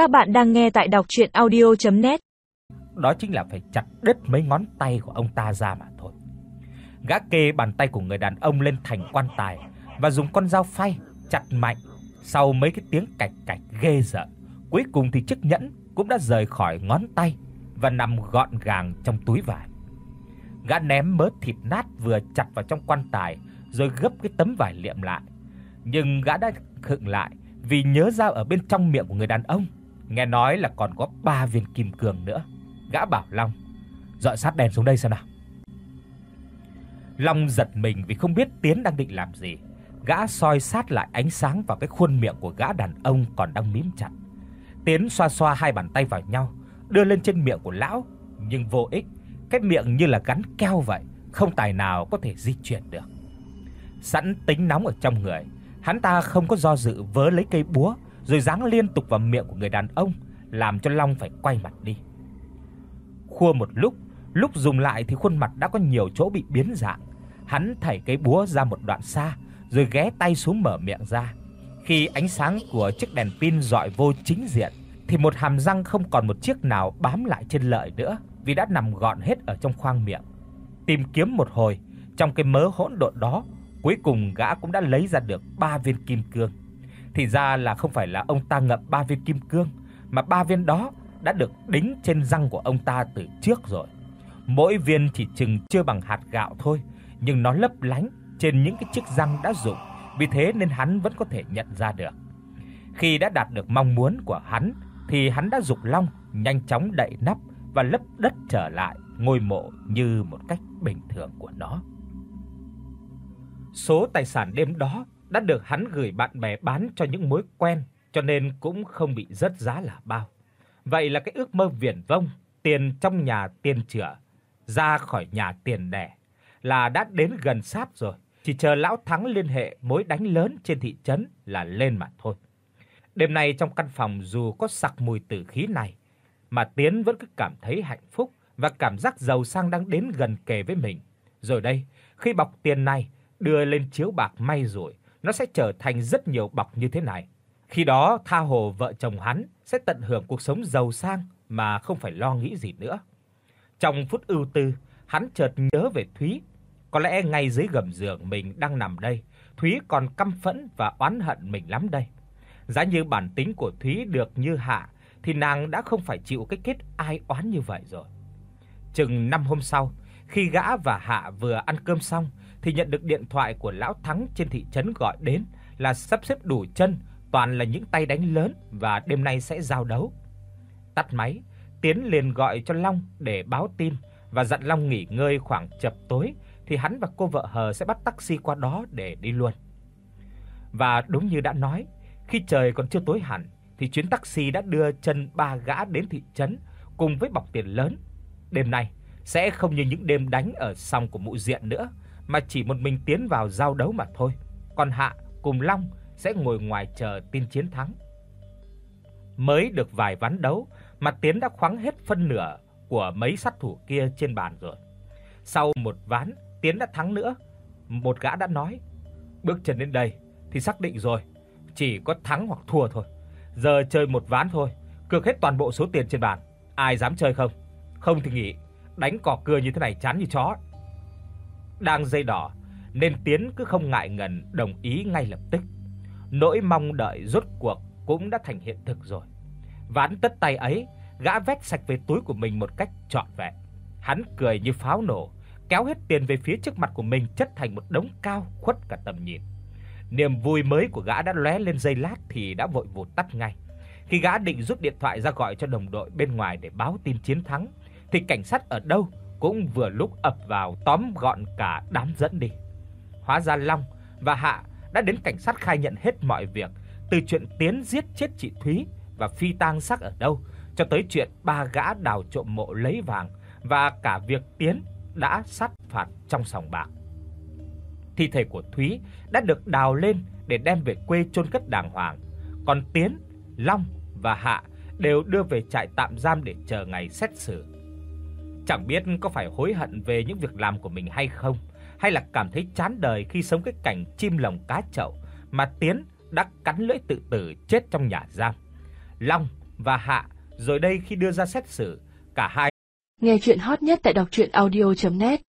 Các bạn đang nghe tại đọc audio net Đó chính là phải chặt đứt mấy ngón tay của ông ta ra mà thôi. Gã kê bàn tay của người đàn ông lên thành quan tài và dùng con dao phay chặt mạnh. Sau mấy cái tiếng cạch cạch ghê rợn, cuối cùng thì chiếc nhẫn cũng đã rời khỏi ngón tay và nằm gọn gàng trong túi vải. Gã ném mớ thịt nát vừa chặt vào trong quan tài rồi gấp cái tấm vải liệm lại. Nhưng gã đã khựng lại vì nhớ ra ở bên trong miệng của người đàn ông, nghe nói là còn có 3 viên kim cương nữa. Gã bảo Long, "Dọi sát đèn xuống đây xem nào." Long giật mình vì không biết Tiến đang định làm gì. Gã soi sát lại ánh sáng vào cái khuôn miệng của gã đàn ông còn đang mím chặt. Tiến xoa xoa hai bàn tay vào nhau, đưa lên trên miệng của lão, nhưng vô ích, cái miệng như là gắn keo vậy, không tài nào có thể di chuyển được. Sẵn tính nóng ở trong người, hắn ta không có do dự vớ lấy cây búa rồi giáng liên tục vào miệng của người đàn ông, làm cho Long phải quay mặt đi. Khua một lúc, lúc dùng lại thì khuôn mặt đã có nhiều chỗ bị biến dạng. Hắn thảy cái búa ra một đoạn xa, rồi ghé tay xuống mở miệng ra. Khi ánh sáng của chiếc đèn pin rọi vô chính diện thì một hàm răng không còn một chiếc nào bám lại trên lợi nữa, vì đã nằm gọn hết ở trong khoang miệng. Tìm kiếm một hồi, trong cái mớ hỗn độn đó, cuối cùng gã cũng đã lấy ra được 3 viên kim cương. Thì ra là không phải là ông ta ngậm ba viên kim cương, mà ba viên đó đã được đính trên răng của ông ta từ trước rồi. Mỗi viên chỉ chừng chưa bằng hạt gạo thôi, nhưng nó lấp lánh trên những cái chiếc răng đã rụng, vì thế nên hắn vẫn có thể nhận ra được. Khi đã đạt được mong muốn của hắn thì hắn đã dục long nhanh chóng đậy nắp và lấp đất trở lại ngôi mộ như một cách bình thường của nó. Số tài sản đêm đó đã được hắn gửi bạn bè bán cho những mối quen, cho nên cũng không bị rớt giá là bao. Vậy là cái ước mơ viển vông, tiền trong nhà tiền chữa, ra khỏi nhà tiền đẻ là đã đến gần sát rồi, chỉ chờ lão thắng liên hệ mối đánh lớn trên thị trấn là lên mà thôi. Đêm nay trong căn phòng dù có sặc mùi tử khí này, mà Tiến vẫn cứ cảm thấy hạnh phúc và cảm giác giàu sang đang đến gần kề với mình. Rồi đây, khi bọc tiền này đưa lên chiếu bạc may rồi, nó sẽ trở thành rất nhiều bọc như thế này. Khi đó tha hồ vợ chồng hắn sẽ tận hưởng cuộc sống giàu sang mà không phải lo nghĩ gì nữa. Trong phút ưu tư, hắn chợt nhớ về Thúy. Có lẽ ngay dưới gầm giường mình đang nằm đây, Thúy còn căm phẫn và oán hận mình lắm đây. Giá như bản tính của Thúy được như Hạ thì nàng đã không phải chịu cái kết ai oán như vậy rồi. Chừng năm hôm sau, khi gã và Hạ vừa ăn cơm xong thì nhận được điện thoại của lão Thắng trên thị trấn gọi đến là sắp xếp đủ chân, toàn là những tay đánh lớn và đêm nay sẽ giao đấu. Tắt máy, Tiến liền gọi cho Long để báo tin và dặn Long nghỉ ngơi khoảng chập tối thì hắn và cô vợ hờ sẽ bắt taxi qua đó để đi luôn. Và đúng như đã nói, khi trời còn chưa tối hẳn thì chuyến taxi đã đưa chân ba gã đến thị trấn cùng với bọc tiền lớn. Đêm nay sẽ không như những đêm đánh ở sông của mụ diện nữa, mà chỉ một mình tiến vào giao đấu mà thôi. Còn Hạ cùng Long sẽ ngồi ngoài chờ tin chiến thắng. Mới được vài ván đấu mà Tiến đã khoáng hết phân nửa của mấy sát thủ kia trên bàn rồi. Sau một ván, Tiến đã thắng nữa. Một gã đã nói: "Bước chân đến đây thì xác định rồi, chỉ có thắng hoặc thua thôi. Giờ chơi một ván thôi, cược hết toàn bộ số tiền trên bàn. Ai dám chơi không? Không thì nghỉ, đánh cỏ cưa như thế này chán như chó." Đang dây đỏ nên Tiến cứ không ngại ngần đồng ý ngay lập tức. Nỗi mong đợi rốt cuộc cũng đã thành hiện thực rồi. Ván tất tay ấy, gã vét sạch về túi của mình một cách trọn vẹn. Hắn cười như pháo nổ, kéo hết tiền về phía trước mặt của mình chất thành một đống cao khuất cả tầm nhìn. Niềm vui mới của gã đã lóe lên giây lát thì đã vội vụt tắt ngay. Khi gã định rút điện thoại ra gọi cho đồng đội bên ngoài để báo tin chiến thắng thì cảnh sát ở đâu cũng vừa lúc ập vào tóm gọn cả đám dẫn đi. Hóa ra Long và Hạ đã đến cảnh sát khai nhận hết mọi việc, từ chuyện Tiến giết chết chị Thúy và phi tang xác ở đâu, cho tới chuyện ba gã đào trộm mộ lấy vàng và cả việc Tiến đã sát phạt trong sòng bạc. Thi thể của Thúy đã được đào lên để đem về quê chôn cất đàng hoàng, còn Tiến, Long và Hạ đều đưa về trại tạm giam để chờ ngày xét xử. Chẳng biết có phải hối hận về những việc làm của mình hay không, hay là cảm thấy chán đời khi sống cái cảnh chim lồng cá chậu mà Tiến đã cắn lưỡi tự tử chết trong nhà giam. Long và hạ, rồi đây khi đưa ra xét xử, cả hai Nghe truyện hot nhất tại doctruyenaudio.net